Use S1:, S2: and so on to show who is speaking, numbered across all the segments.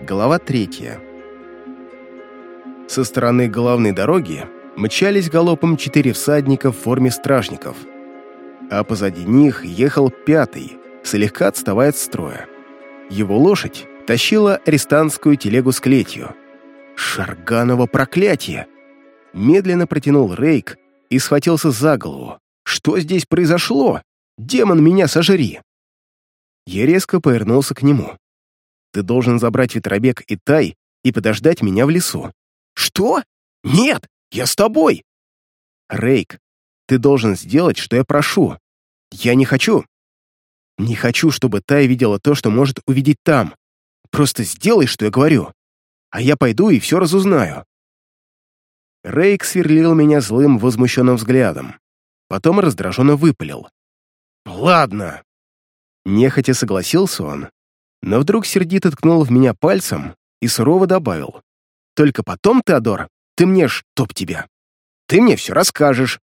S1: Глава третья. Со стороны главной дороги мчались галопом четыре всадника в форме стражников, а позади них ехал пятый, слегка отставая от строя. Его лошадь тащила арестантскую телегу с клетью. Шарганово проклятие! Медленно протянул Рейк и схватился за голову. Что здесь произошло? Демон, меня сожри! Я резко повернулся к нему. Ты должен забрать ветробег и тай и подождать меня в лесу. Что? Нет, я с тобой. Рейк, ты должен сделать, что я прошу. Я не хочу. Не хочу, чтобы Тай видела то, что может увидеть там. Просто сделай, что я говорю. А я пойду и все разузнаю. Рейк сверлил меня злым, возмущенным взглядом. Потом раздраженно выпалил. «Ладно». Нехотя согласился он, но вдруг сердито ткнул в меня пальцем и сурово добавил. «Только потом, Теодор, ты мне, чтоб тебя, ты мне все расскажешь.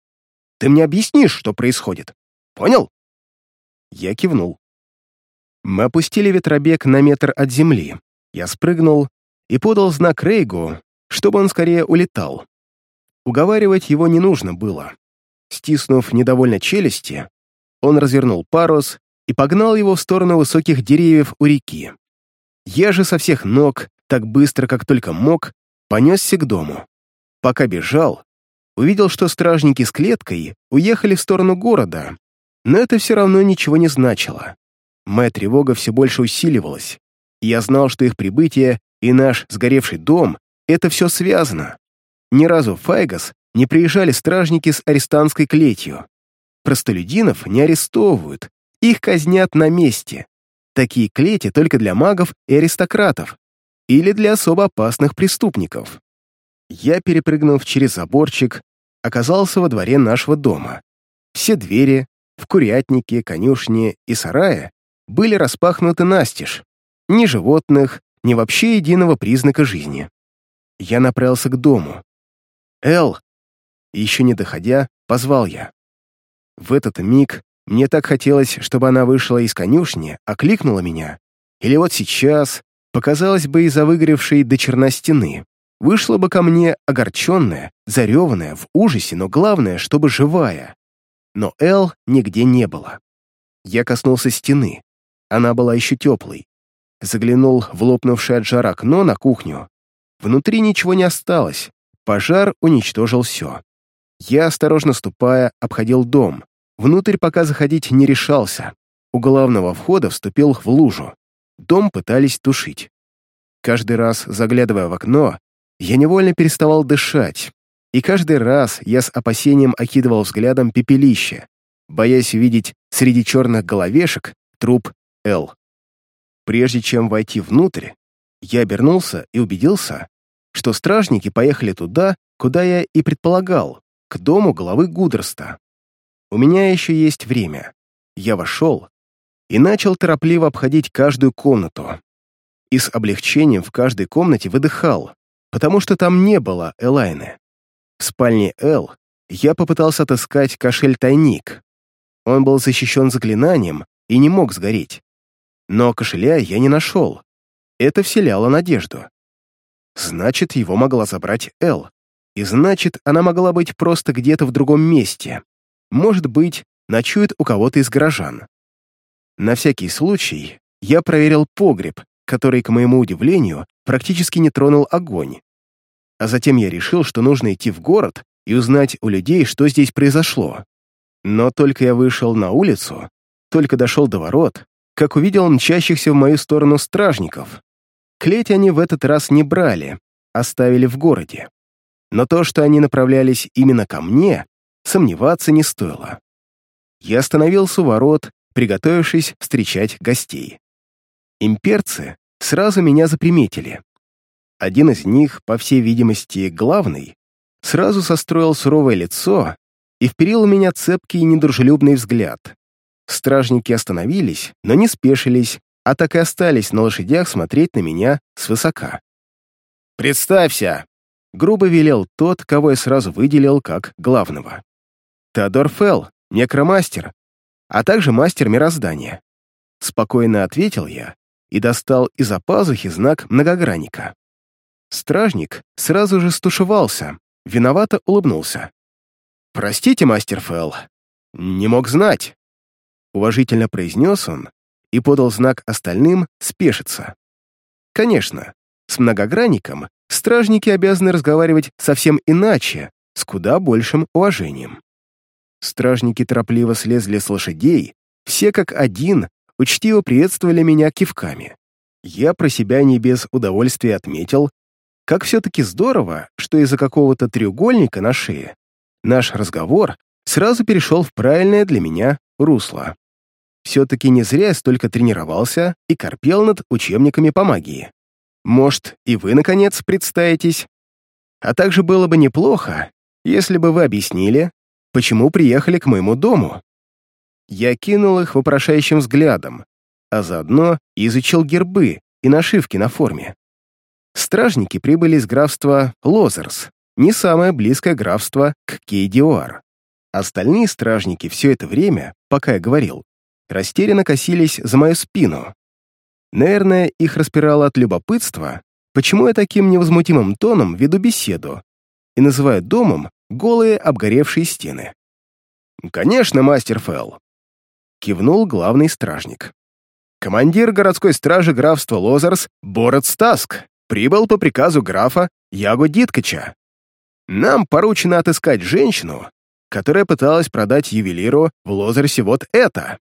S1: Ты мне объяснишь, что происходит. Понял?» Я кивнул. Мы опустили ветробег на метр от земли. Я спрыгнул и подал знак Рейгу, чтобы он скорее улетал. Уговаривать его не нужно было. Стиснув недовольно челюсти, он развернул парус и погнал его в сторону высоких деревьев у реки. Я же со всех ног, так быстро, как только мог, понесся к дому. Пока бежал, увидел, что стражники с клеткой уехали в сторону города, но это все равно ничего не значило. Моя тревога все больше усиливалась, я знал, что их прибытие и наш сгоревший дом — это все связано. Ни разу в Файгас не приезжали стражники с арестантской клетью. Простолюдинов не арестовывают, их казнят на месте. Такие клети только для магов и аристократов или для особо опасных преступников. Я, перепрыгнув через заборчик, оказался во дворе нашего дома. Все двери в курятнике, конюшне и сарае были распахнуты настежь. Ни животных, ни вообще единого признака жизни. Я направился к дому. «Эл!» Еще не доходя, позвал я. В этот миг мне так хотелось, чтобы она вышла из конюшни, окликнула меня. Или вот сейчас, показалось бы из-за выгоревшей до черна стены, вышла бы ко мне огорченная, зареванная, в ужасе, но главное, чтобы живая. Но Эл нигде не было. Я коснулся стены. Она была еще теплой. Заглянул в лопнувшее от жара окно на кухню. Внутри ничего не осталось. Пожар уничтожил все. Я, осторожно ступая, обходил дом, Внутрь пока заходить не решался. У главного входа вступил в лужу. Дом пытались тушить. Каждый раз, заглядывая в окно, я невольно переставал дышать, и каждый раз я с опасением окидывал взглядом пепелище, боясь увидеть среди черных головешек труп Л. Прежде чем войти внутрь, я обернулся и убедился, что стражники поехали туда, куда я и предполагал, к дому главы Гудерста. У меня еще есть время. Я вошел и начал торопливо обходить каждую комнату. И с облегчением в каждой комнате выдыхал, потому что там не было Элайны. В спальне Эл я попытался отыскать кошель-тайник. Он был защищен заклинанием и не мог сгореть. Но кошеля я не нашел. Это вселяло надежду. Значит, его могла забрать Эл. И значит, она могла быть просто где-то в другом месте, может быть, ночует у кого-то из горожан. На всякий случай я проверил погреб, который, к моему удивлению, практически не тронул огонь. А затем я решил, что нужно идти в город и узнать у людей, что здесь произошло. Но только я вышел на улицу, только дошел до ворот, как увидел мчащихся в мою сторону стражников. Клеть они в этот раз не брали, оставили в городе. Но то, что они направлялись именно ко мне, сомневаться не стоило. Я остановился у ворот, приготовившись встречать гостей. Имперцы сразу меня заприметили. Один из них, по всей видимости, главный, сразу состроил суровое лицо и вперил у меня цепкий и недружелюбный взгляд. Стражники остановились, но не спешились, а так и остались на лошадях смотреть на меня свысока. «Представься!» — грубо велел тот, кого я сразу выделил как главного. Теодор Фелл, некромастер, а также мастер мироздания. Спокойно ответил я и достал из-за пазухи знак многогранника. Стражник сразу же стушевался, виновато улыбнулся. «Простите, мастер Фелл, не мог знать», — уважительно произнес он и подал знак остальным спешиться. Конечно, с многогранником стражники обязаны разговаривать совсем иначе, с куда большим уважением. Стражники торопливо слезли с лошадей, все как один учтиво приветствовали меня кивками. Я про себя не без удовольствия отметил, как все-таки здорово, что из-за какого-то треугольника на шее наш разговор сразу перешел в правильное для меня русло. Все-таки не зря я столько тренировался и корпел над учебниками по магии. Может, и вы, наконец, представитесь? А также было бы неплохо, если бы вы объяснили, почему приехали к моему дому. Я кинул их вопрошающим взглядом, а заодно изучил гербы и нашивки на форме. Стражники прибыли из графства Лозерс, не самое близкое графство к Кейдиуар. Остальные стражники все это время, пока я говорил, растерянно косились за мою спину. Наверное, их распирало от любопытства, почему я таким невозмутимым тоном веду беседу и называю домом голые обгоревшие стены. «Конечно, мастер Фелл», — кивнул главный стражник. «Командир городской стражи графства Лозерс Борот Стаск прибыл по приказу графа Яго Диткача. Нам поручено отыскать женщину, которая пыталась продать ювелиру в Лозерсе вот это».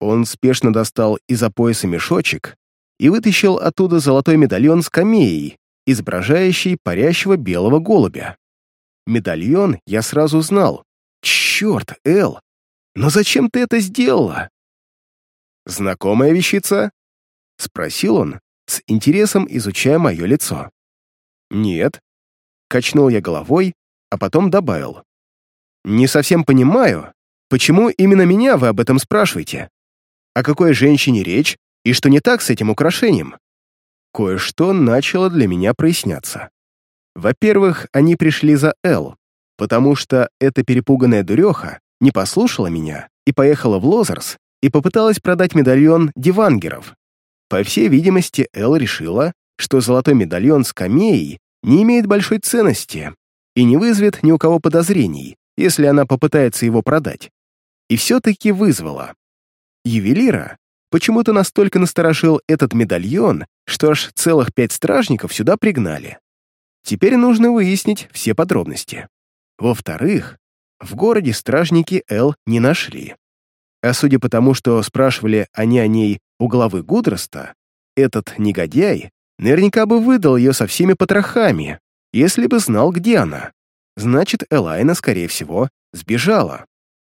S1: Он спешно достал из-за пояса мешочек и вытащил оттуда золотой медальон с камеей, изображающий парящего белого голубя. Медальон я сразу знал. Черт, Эл, но зачем ты это сделала? Знакомая вещица? Спросил он, с интересом изучая мое лицо. Нет. Качнул я головой, а потом добавил. Не совсем понимаю, почему именно меня вы об этом спрашиваете? О какой женщине речь и что не так с этим украшением? Кое-что начало для меня проясняться. Во-первых, они пришли за Эл, потому что эта перепуганная дуреха не послушала меня и поехала в Лозерс и попыталась продать медальон Дивангеров. По всей видимости, Эл решила, что золотой медальон с камеей не имеет большой ценности и не вызовет ни у кого подозрений, если она попытается его продать. И все-таки вызвала. Ювелира почему-то настолько насторожил этот медальон, что аж целых пять стражников сюда пригнали. Теперь нужно выяснить все подробности. Во-вторых, в городе стражники Эл не нашли. А судя по тому, что спрашивали они о ней у главы Гудроста, этот негодяй наверняка бы выдал ее со всеми потрохами, если бы знал, где она. Значит, Элайна, скорее всего, сбежала.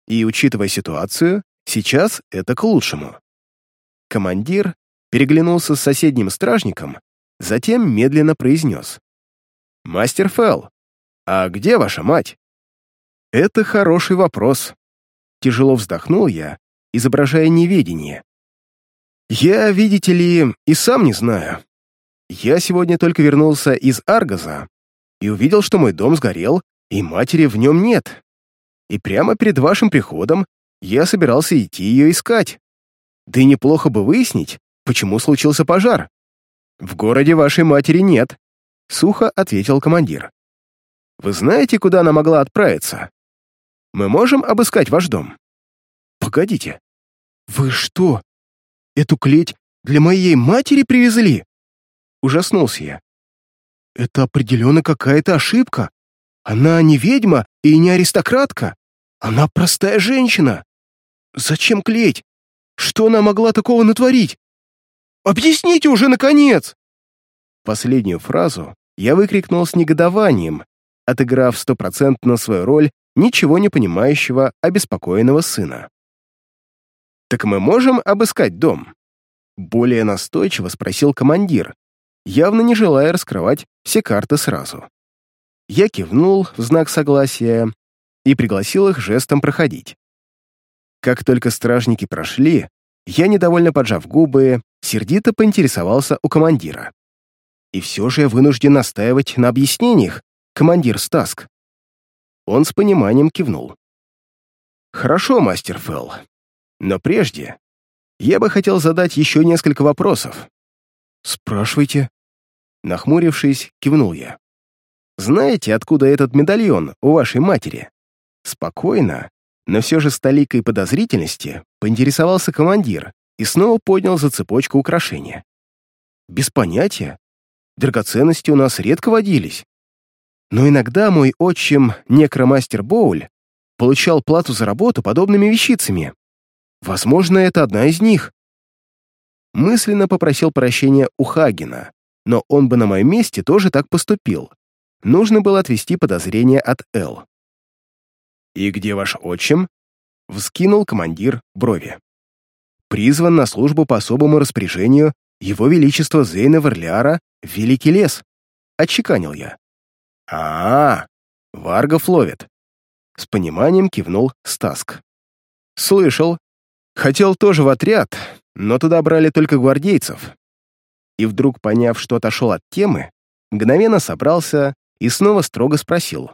S1: И, учитывая ситуацию, сейчас это к лучшему. Командир переглянулся с соседним стражником, затем медленно произнес. «Мастер Фелл, а где ваша мать?» «Это хороший вопрос». Тяжело вздохнул я, изображая неведение. «Я, видите ли, и сам не знаю. Я сегодня только вернулся из Аргаза и увидел, что мой дом сгорел, и матери в нем нет. И прямо перед вашим приходом я собирался идти ее искать. Да и неплохо бы выяснить, почему случился пожар. В городе вашей матери нет, Сухо ответил командир. «Вы знаете, куда она могла отправиться? Мы можем обыскать ваш дом?» «Погодите, вы что, эту клеть для моей матери привезли?» Ужаснулся я. «Это определенно какая-то ошибка. Она не ведьма и не аристократка. Она простая женщина. Зачем клеть? Что она могла такого натворить? Объясните уже, наконец!» Последнюю фразу я выкрикнул с негодованием, отыграв стопроцентно свою роль ничего не понимающего, обеспокоенного сына. «Так мы можем обыскать дом?» Более настойчиво спросил командир, явно не желая раскрывать все карты сразу. Я кивнул в знак согласия и пригласил их жестом проходить. Как только стражники прошли, я, недовольно поджав губы, сердито поинтересовался у командира. И все же я вынужден настаивать на объяснениях, командир Стаск. Он с пониманием кивнул. Хорошо, мастер Фелл. Но прежде я бы хотел задать еще несколько вопросов. Спрашивайте. Нахмурившись, кивнул я. Знаете, откуда этот медальон у вашей матери? Спокойно, но все же с толикой подозрительности поинтересовался командир и снова поднял за цепочку украшения. Без понятия. Драгоценности у нас редко водились. Но иногда мой отчим, некромастер Боуль, получал плату за работу подобными вещицами. Возможно, это одна из них. Мысленно попросил прощения у Хагена, но он бы на моем месте тоже так поступил. Нужно было отвести подозрение от Эл. «И где ваш отчим?» — вскинул командир брови. «Призван на службу по особому распоряжению Его Величества Зейна Верлиара Великий лес», — отчеканил я. а, -а, -а Варгов ловит», — с пониманием кивнул Стаск. «Слышал. Хотел тоже в отряд, но туда брали только гвардейцев. И вдруг, поняв, что отошел от темы, мгновенно собрался и снова строго спросил.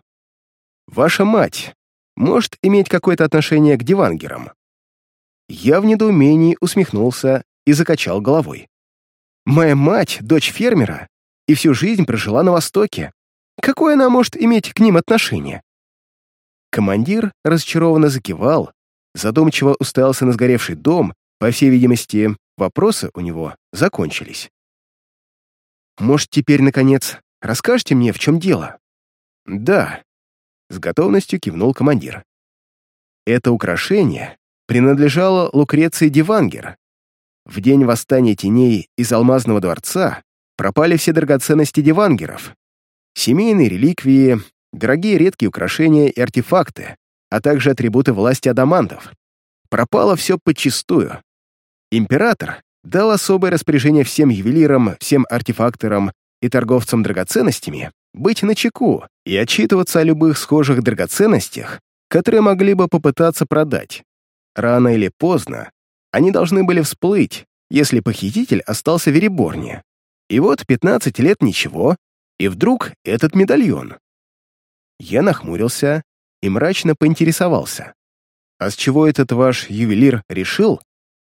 S1: «Ваша мать может иметь какое-то отношение к дивангерам?» Я в недоумении усмехнулся и закачал головой. «Моя мать — дочь фермера и всю жизнь прожила на Востоке. Какое она может иметь к ним отношение?» Командир разочарованно закивал, задумчиво уставился на сгоревший дом по всей видимости, вопросы у него закончились. «Может, теперь, наконец, расскажете мне, в чем дело?» «Да», — с готовностью кивнул командир. «Это украшение принадлежало Лукреции Дивангер. В день восстания теней из Алмазного дворца пропали все драгоценности Дивангеров, семейные реликвии, дорогие редкие украшения и артефакты, а также атрибуты власти адамантов. Пропало все подчистую. Император дал особое распоряжение всем ювелирам, всем артефакторам и торговцам драгоценностями быть начеку и отчитываться о любых схожих драгоценностях, которые могли бы попытаться продать. Рано или поздно они должны были всплыть, если похититель остался в Вереборне. И вот 15 лет ничего, и вдруг этот медальон. Я нахмурился и мрачно поинтересовался. А с чего этот ваш ювелир решил,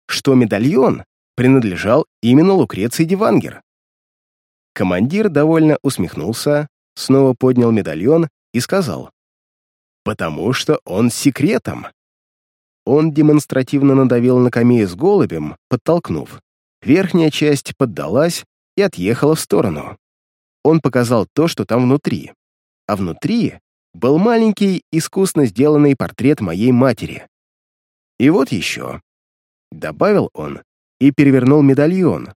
S1: что медальон принадлежал именно Лукреции Дивангер. Командир довольно усмехнулся, снова поднял медальон и сказал, «Потому что он секретом». Он демонстративно надавил на камею с голубем, подтолкнув. Верхняя часть поддалась и отъехала в сторону. Он показал то, что там внутри. А внутри был маленький, искусно сделанный портрет моей матери. И вот еще. Добавил он и перевернул медальон.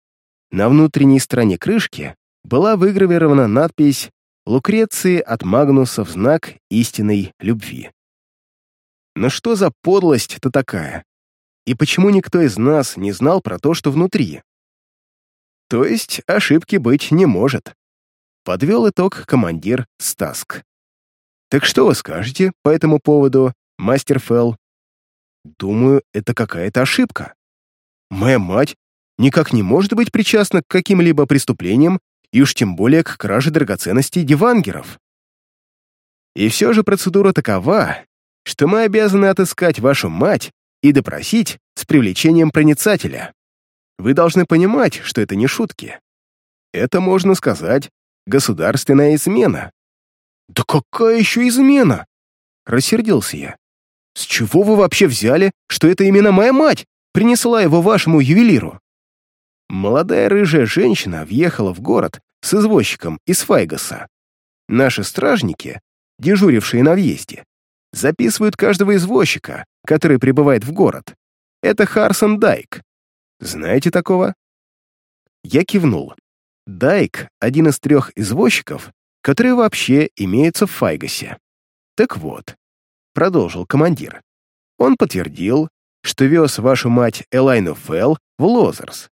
S1: На внутренней стороне крышки была выгравирована надпись «Лукреции от Магнуса в знак истинной любви». Но что за подлость-то такая? И почему никто из нас не знал про то, что внутри? То есть ошибки быть не может. Подвел итог командир Стаск. Так что вы скажете по этому поводу, мастер Фелл? Думаю, это какая-то ошибка. Моя мать никак не может быть причастна к каким-либо преступлениям и уж тем более к краже драгоценностей дивангеров. И все же процедура такова, что мы обязаны отыскать вашу мать и допросить с привлечением проницателя. Вы должны понимать, что это не шутки. Это, можно сказать, государственная измена. «Да какая еще измена?» — рассердился я. «С чего вы вообще взяли, что это именно моя мать принесла его вашему ювелиру?» Молодая рыжая женщина въехала в город с извозчиком из Файгаса. Наши стражники, дежурившие на въезде, записывают каждого извозчика, который прибывает в город. Это Харсон Дайк. Знаете такого? Я кивнул. Дайк — один из трех извозчиков, которые вообще имеются в Файгасе. Так вот, продолжил командир. Он подтвердил, что вез вашу мать Элайну Фелл в Лозерс,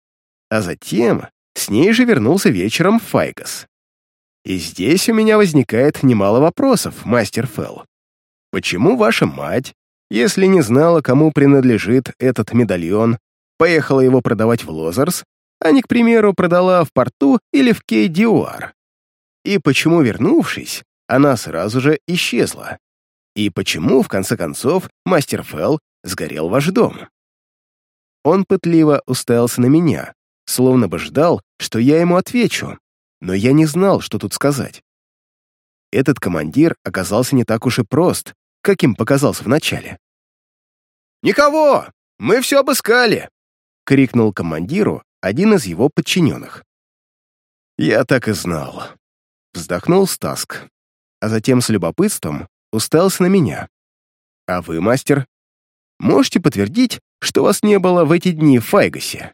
S1: а затем с ней же вернулся вечером в Файгас. И здесь у меня возникает немало вопросов, мастер Фелл. Почему ваша мать, если не знала, кому принадлежит этот медальон, поехала его продавать в Лозерс, а не, к примеру, продала в порту или в Кей-Диуар? И почему, вернувшись, она сразу же исчезла? И почему, в конце концов, мастер Фелл сгорел ваш дом?» Он пытливо уставился на меня, словно бы ждал, что я ему отвечу, но я не знал, что тут сказать. Этот командир оказался не так уж и прост, каким показался вначале. «Никого! Мы все обыскали!» — крикнул командиру один из его подчиненных. «Я так и знал», — вздохнул Стаск, а затем с любопытством уставился на меня. «А вы, мастер, можете подтвердить, что вас не было в эти дни в Файгасе?»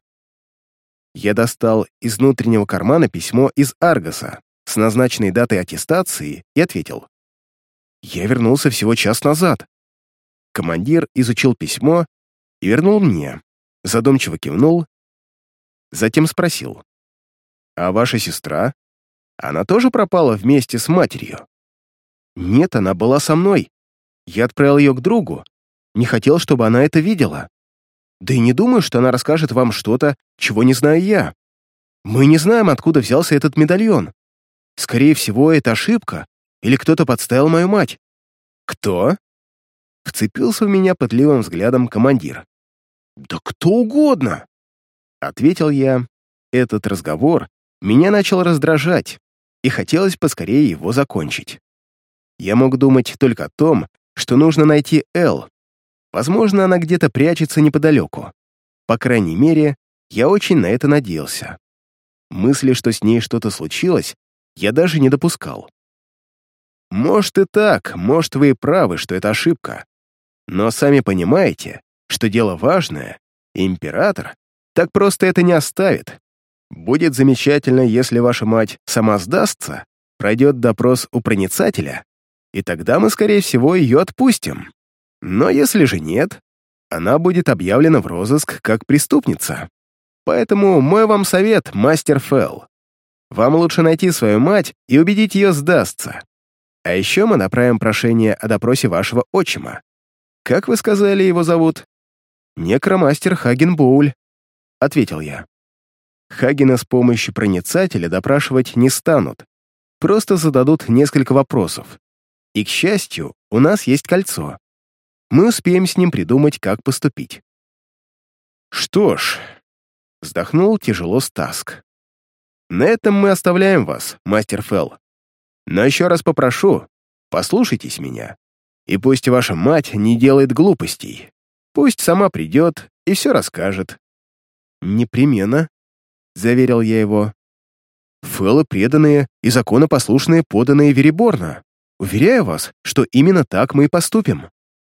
S1: Я достал из внутреннего кармана письмо из Аргоса с назначенной датой аттестации и ответил. «Я вернулся всего час назад». Командир изучил письмо и вернул мне, задумчиво кивнул, затем спросил. «А ваша сестра? Она тоже пропала вместе с матерью?» «Нет, она была со мной. Я отправил ее к другу. Не хотел, чтобы она это видела. Да и не думаю, что она расскажет вам что-то, чего не знаю я. Мы не знаем, откуда взялся этот медальон. Скорее всего, это ошибка, или кто-то подставил мою мать. Кто? Вцепился в меня пытливым взглядом командир. Да кто угодно, ответил я. Этот разговор меня начал раздражать, и хотелось поскорее его закончить. Я мог думать только о том, что нужно найти Эл, Возможно, она где-то прячется неподалеку. По крайней мере, я очень на это надеялся. Мысли, что с ней что-то случилось, я даже не допускал. Может и так, может вы и правы, что это ошибка. Но сами понимаете, что дело важное, император так просто это не оставит. Будет замечательно, если ваша мать сама сдастся, пройдет допрос у проницателя, и тогда мы, скорее всего, ее отпустим. Но если же нет, она будет объявлена в розыск как преступница. Поэтому мой вам совет, мастер Фелл. Вам лучше найти свою мать и убедить ее сдастся. А еще мы направим прошение о допросе вашего отчима. Как вы сказали, его зовут? Некромастер Хаген Боуль, — ответил я. Хагена с помощью проницателя допрашивать не станут. Просто зададут несколько вопросов. И, к счастью, у нас есть кольцо мы успеем с ним придумать, как поступить. Что ж, вздохнул тяжело Стаск. На этом мы оставляем вас, мастер Фелл. Но еще раз попрошу, послушайтесь меня. И пусть ваша мать не делает глупостей. Пусть сама придет и все расскажет. Непременно, заверил я его. Фэллы преданные и законопослушные поданные Вереборна. Уверяю вас, что именно так мы и поступим.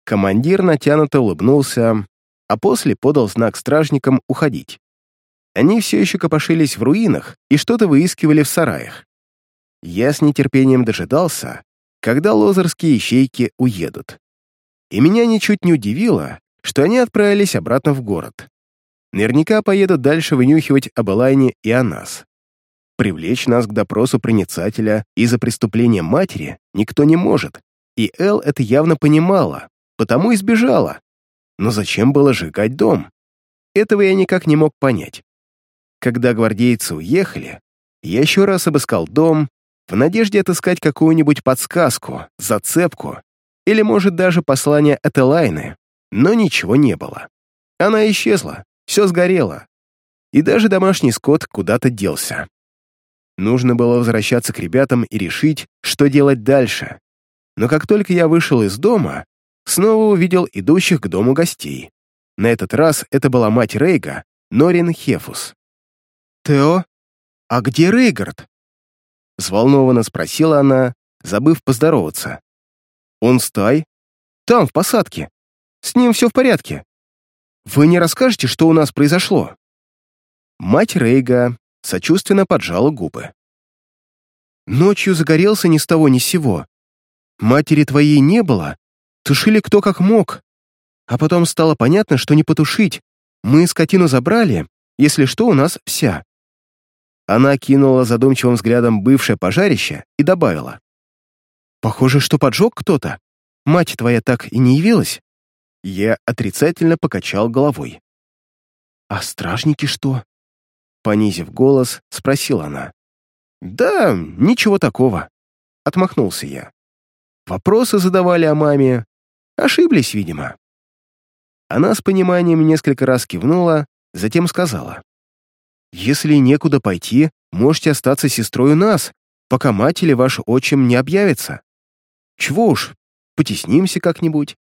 S1: Командир натянуто улыбнулся, а после подал знак стражникам уходить. Они все еще копошились в руинах и что-то выискивали в сараях. Я с нетерпением дожидался, когда лозерские ищейки уедут. И меня ничуть не удивило, что они отправились обратно в город. Наверняка поедут дальше вынюхивать об Элайне и о нас. Привлечь нас к допросу проницателя из-за преступления матери никто не может, и Эл это явно понимала, потому и сбежала. Но зачем было сжигать дом? Этого я никак не мог понять. Когда гвардейцы уехали, я еще раз обыскал дом в надежде отыскать какую-нибудь подсказку, зацепку или, может, даже послание от Элайны, но ничего не было. Она исчезла, все сгорело, и даже домашний скот куда-то делся. Нужно было возвращаться к ребятам и решить, что делать дальше. Но как только я вышел из дома, снова увидел идущих к дому гостей. На этот раз это была мать Рейга, Норин Хефус. «Тео, а где Рейгард?» Взволнованно спросила она, забыв поздороваться. «Он стай? Там, в посадке. С ним все в порядке. Вы не расскажете, что у нас произошло?» Мать Рейга сочувственно поджала губы. «Ночью загорелся ни с того ни с сего. Матери твоей не было, Тушили кто как мог. А потом стало понятно, что не потушить. Мы скотину забрали, если что, у нас вся. Она кинула задумчивым взглядом бывшее пожарище и добавила. «Похоже, что поджег кто-то. Мать твоя так и не явилась?» Я отрицательно покачал головой. «А стражники что?» Понизив голос, спросила она. «Да, ничего такого», — отмахнулся я. Вопросы задавали о маме, Ошиблись, видимо». Она с пониманием несколько раз кивнула, затем сказала. Если некуда пойти, можете остаться сестрой у нас, пока мать или ваш отчим не объявится. Чего уж, потеснимся как-нибудь.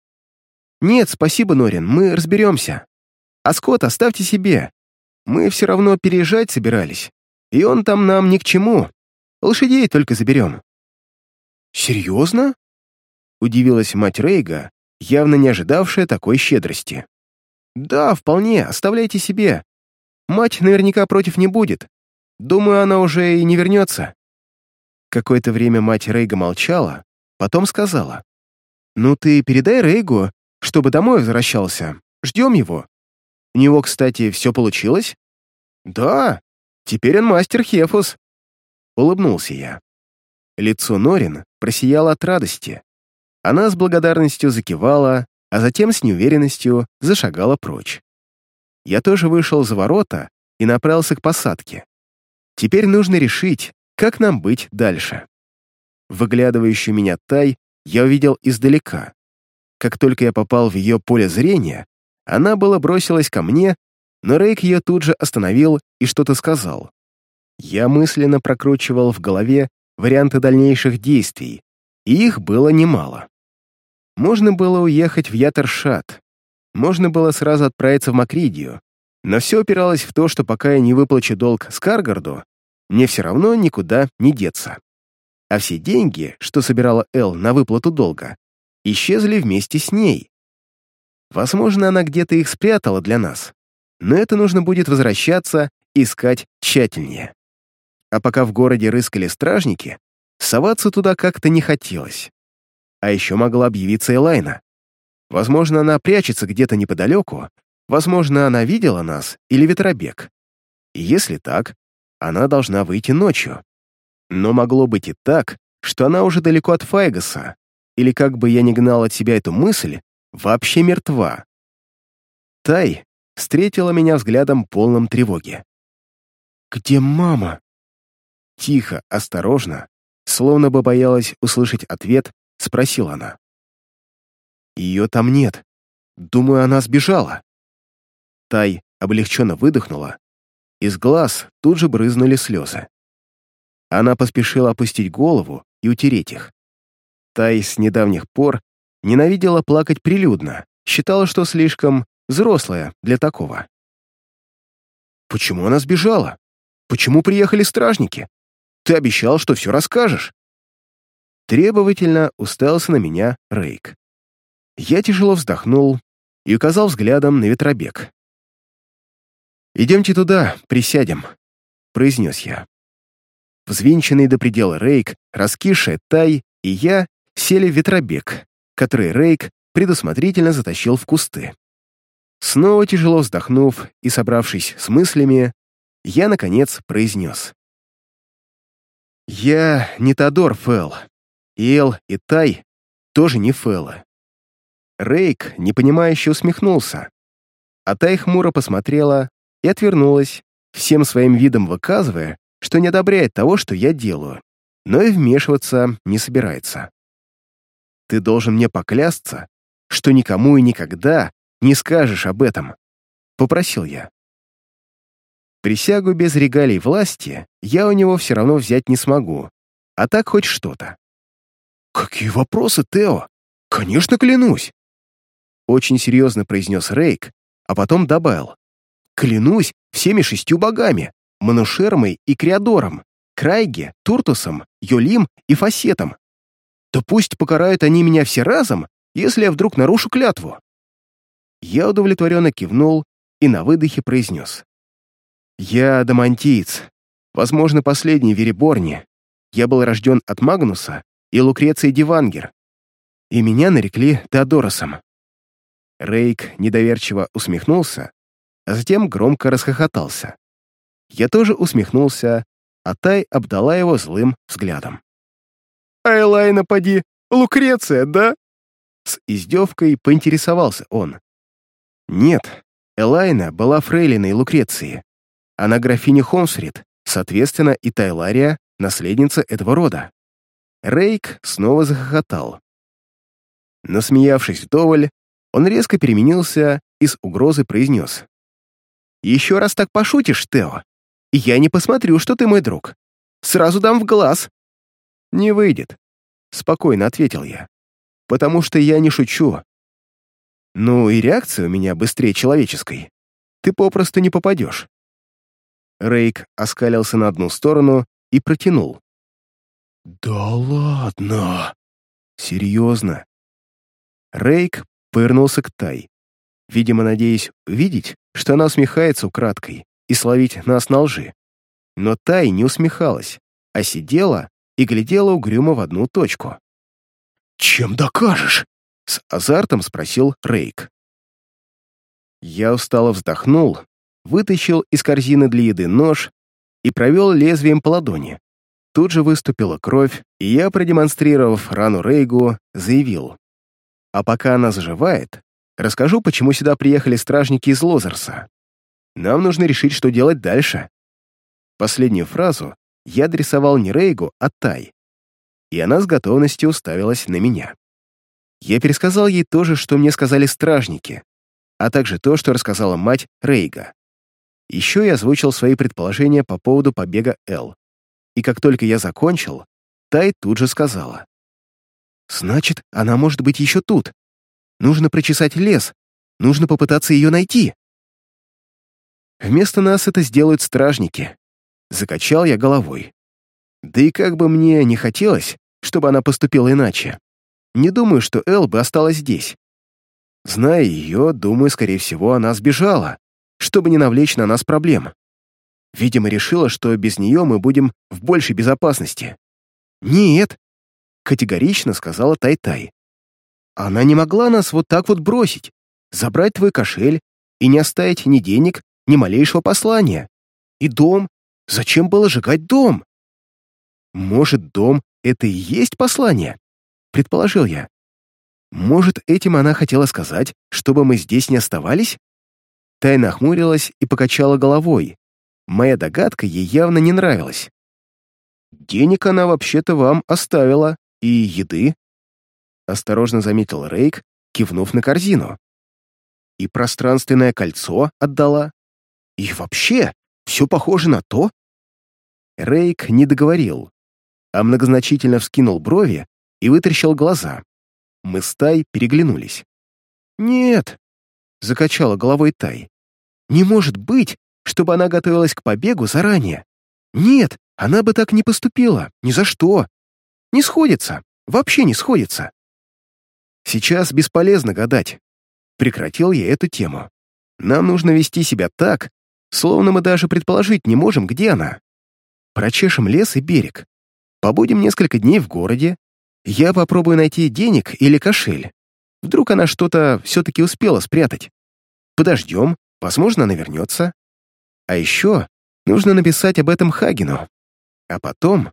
S1: Нет, спасибо, Норин, мы разберемся. А Скотт оставьте себе. Мы все равно переезжать собирались, и он там нам ни к чему. Лошадей только заберем. Серьезно? Удивилась мать Рейга, явно не ожидавшая такой щедрости. Да, вполне, оставляйте себе. Мать наверняка против не будет. Думаю, она уже и не вернется. Какое-то время мать Рейга молчала, потом сказала. «Ну ты передай Рейгу, чтобы домой возвращался. Ждем его. У него, кстати, все получилось?» «Да, теперь он мастер Хефус», — улыбнулся я. Лицо Норин просияло от радости. Она с благодарностью закивала, а затем с неуверенностью зашагала прочь. Я тоже вышел за ворота и направился к посадке. Теперь нужно решить, как нам быть дальше. Выглядывающую меня Тай я увидел издалека. Как только я попал в ее поле зрения, она была бросилась ко мне, но Рейк ее тут же остановил и что-то сказал. Я мысленно прокручивал в голове варианты дальнейших действий, и их было немало. Можно было уехать в Ятершат, можно было сразу отправиться в Макридию, но все упиралось в то, что пока я не выплачу долг Скаргарду, мне все равно никуда не деться. А все деньги, что собирала Эл на выплату долга, исчезли вместе с ней. Возможно, она где-то их спрятала для нас, но это нужно будет возвращаться искать тщательнее. А пока в городе рыскали стражники, соваться туда как-то не хотелось. А еще могла объявиться Элайна. Возможно, она прячется где-то неподалеку, возможно, она видела нас или ветробег. И если так, она должна выйти ночью. Но могло быть и так, что она уже далеко от Файгаса, или как бы я ни гнал от себя эту мысль, вообще мертва. Тай встретила меня взглядом полным тревоги. «Где мама?» Тихо, осторожно, словно бы боялась услышать ответ, спросила она. Ее там нет. Думаю, она сбежала. Тай облегченно выдохнула. Из глаз тут же брызнули слезы. Она поспешила опустить голову и утереть их. Тай с недавних пор ненавидела плакать прилюдно, считала, что слишком взрослая для такого. «Почему она сбежала? Почему приехали стражники? Ты обещал, что все расскажешь». Требовательно уставился на меня Рейк. Я тяжело вздохнул и указал взглядом на ветробег. «Идемте туда, присядем», — произнес я. Взвинченный до предела Рейк, раскисшая Тай и я сели в ветробег, который Рейк предусмотрительно затащил в кусты. Снова тяжело вздохнув и собравшись с мыслями, я, наконец, произнес. «Я не Тодор Фелл. И Эл и Тай тоже не Феллы. Рейк непонимающе усмехнулся. А та хмуро посмотрела и отвернулась, всем своим видом выказывая, что не одобряет того, что я делаю, но и вмешиваться не собирается. «Ты должен мне поклясться, что никому и никогда не скажешь об этом», — попросил я. Присягу без регалий власти я у него все равно взять не смогу, а так хоть что-то. «Какие вопросы, Тео? Конечно, клянусь!» Очень серьезно произнес Рейк, а потом добавил. «Клянусь всеми шестью богами, Манушермой и Криадором, Крайге, Туртусом, Йолим и Фасетом. То пусть покарают они меня все разом, если я вдруг нарушу клятву». Я удовлетворенно кивнул и на выдохе произнес. «Я адамантиец, возможно, последний в Вереборне. Я был рожден от Магнуса и Лукреции Дивангер, и меня нарекли Теодоросом. Рейк недоверчиво усмехнулся, а затем громко расхохотался. Я тоже усмехнулся, а Тай обдала его злым взглядом. «Айлайна, поди! Лукреция, да?» С издевкой поинтересовался он. «Нет, Элайна была фрейлиной Лукреции. Она графиня Хомсрид, соответственно, и Тайлария — наследница этого рода». Рейк снова захохотал. Насмеявшись вдоволь, он резко переменился и с угрозой произнес. «Еще раз так пошутишь, Тео, и я не посмотрю, что ты мой друг. Сразу дам в глаз». «Не выйдет», — спокойно ответил я. «Потому что я не шучу. Ну и реакция у меня быстрее человеческой. Ты попросту не попадешь». Рейк оскалился на одну сторону и протянул. «Да ладно!» «Серьезно?» Рейк пырнулся к Тай, видимо, надеясь увидеть, что она усмехается украдкой и словить нас на лжи. Но Тай не усмехалась, а сидела и глядела угрюмо в одну точку. «Чем докажешь?» — с азартом спросил Рейк. Я устало вздохнул, вытащил из корзины для еды нож и провел лезвием по ладони. Тут же выступила кровь, и я, продемонстрировав рану Рейгу, заявил. А пока она заживает, расскажу, почему сюда приехали стражники из Лозерса. Нам нужно решить, что делать дальше. Последнюю фразу я адресовал не Рейгу, а Тай, и она с готовностью уставилась на меня. Я пересказал ей то же, что мне сказали стражники, а также то, что рассказала мать Рейга. Еще я озвучил свои предположения по поводу побега Эл. И как только я закончил, Тай тут же сказала. «Значит, она может быть еще тут. Нужно прочесать лес. Нужно попытаться ее найти». Вместо нас это сделают стражники. Закачал я головой. Да и как бы мне не хотелось, чтобы она поступила иначе. Не думаю, что Эл бы осталась здесь. Зная ее, думаю, скорее всего, она сбежала, чтобы не навлечь на нас проблем. Видимо, решила, что без нее мы будем в большей безопасности. «Нет», — категорично сказала Тай-Тай. «Она не могла нас вот так вот бросить, забрать твой кошель и не оставить ни денег, ни малейшего послания. И дом. Зачем было сжигать дом?» «Может, дом — это и есть послание?» — предположил я. «Может, этим она хотела сказать, чтобы мы здесь не оставались?» Тай нахмурилась и покачала головой, Моя догадка ей явно не нравилась. «Денег она вообще-то вам оставила, и еды», — осторожно заметил Рейк, кивнув на корзину. «И пространственное кольцо отдала. И вообще, все похоже на то». Рейк не договорил, а многозначительно вскинул брови и вытрящил глаза. Мы с Тай переглянулись. «Нет», — закачала головой Тай, — «не может быть, чтобы она готовилась к побегу заранее. Нет, она бы так не поступила, ни за что. Не сходится, вообще не сходится. Сейчас бесполезно гадать. Прекратил я эту тему. Нам нужно вести себя так, словно мы даже предположить не можем, где она. Прочешем лес и берег. Побудем несколько дней в городе. Я попробую найти денег или кошель. Вдруг она что-то все-таки успела спрятать. Подождем, возможно, она вернется. А еще нужно написать об этом Хагину. А потом...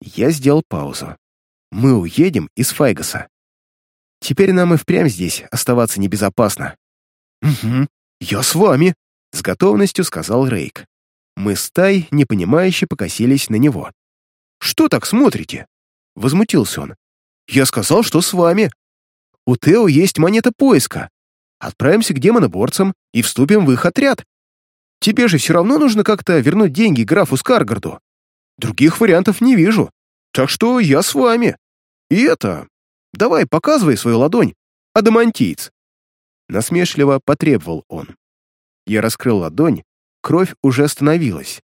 S1: Я сделал паузу. Мы уедем из Файгаса. Теперь нам и впрямь здесь оставаться небезопасно. «Угу, я с вами», — с готовностью сказал Рейк. Мы с Тай непонимающе покосились на него. «Что так смотрите?» — возмутился он. «Я сказал, что с вами. У Тео есть монета поиска. Отправимся к демоноборцам и вступим в их отряд. Тебе же все равно нужно как-то вернуть деньги графу Скаргарду. Других вариантов не вижу. Так что я с вами. И это... Давай, показывай свою ладонь, адамантиец. Насмешливо потребовал он. Я раскрыл ладонь, кровь уже остановилась,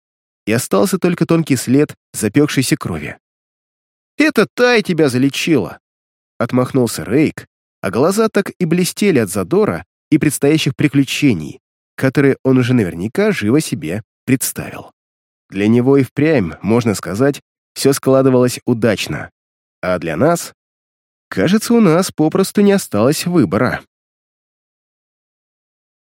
S1: и остался только тонкий след запекшейся крови. «Это Тай тебя залечила!» Отмахнулся Рейк, а глаза так и блестели от задора и предстоящих приключений, которые он уже наверняка живо себе представил. Для него и впрямь, можно сказать, все складывалось удачно. А для нас? Кажется, у нас попросту не осталось выбора.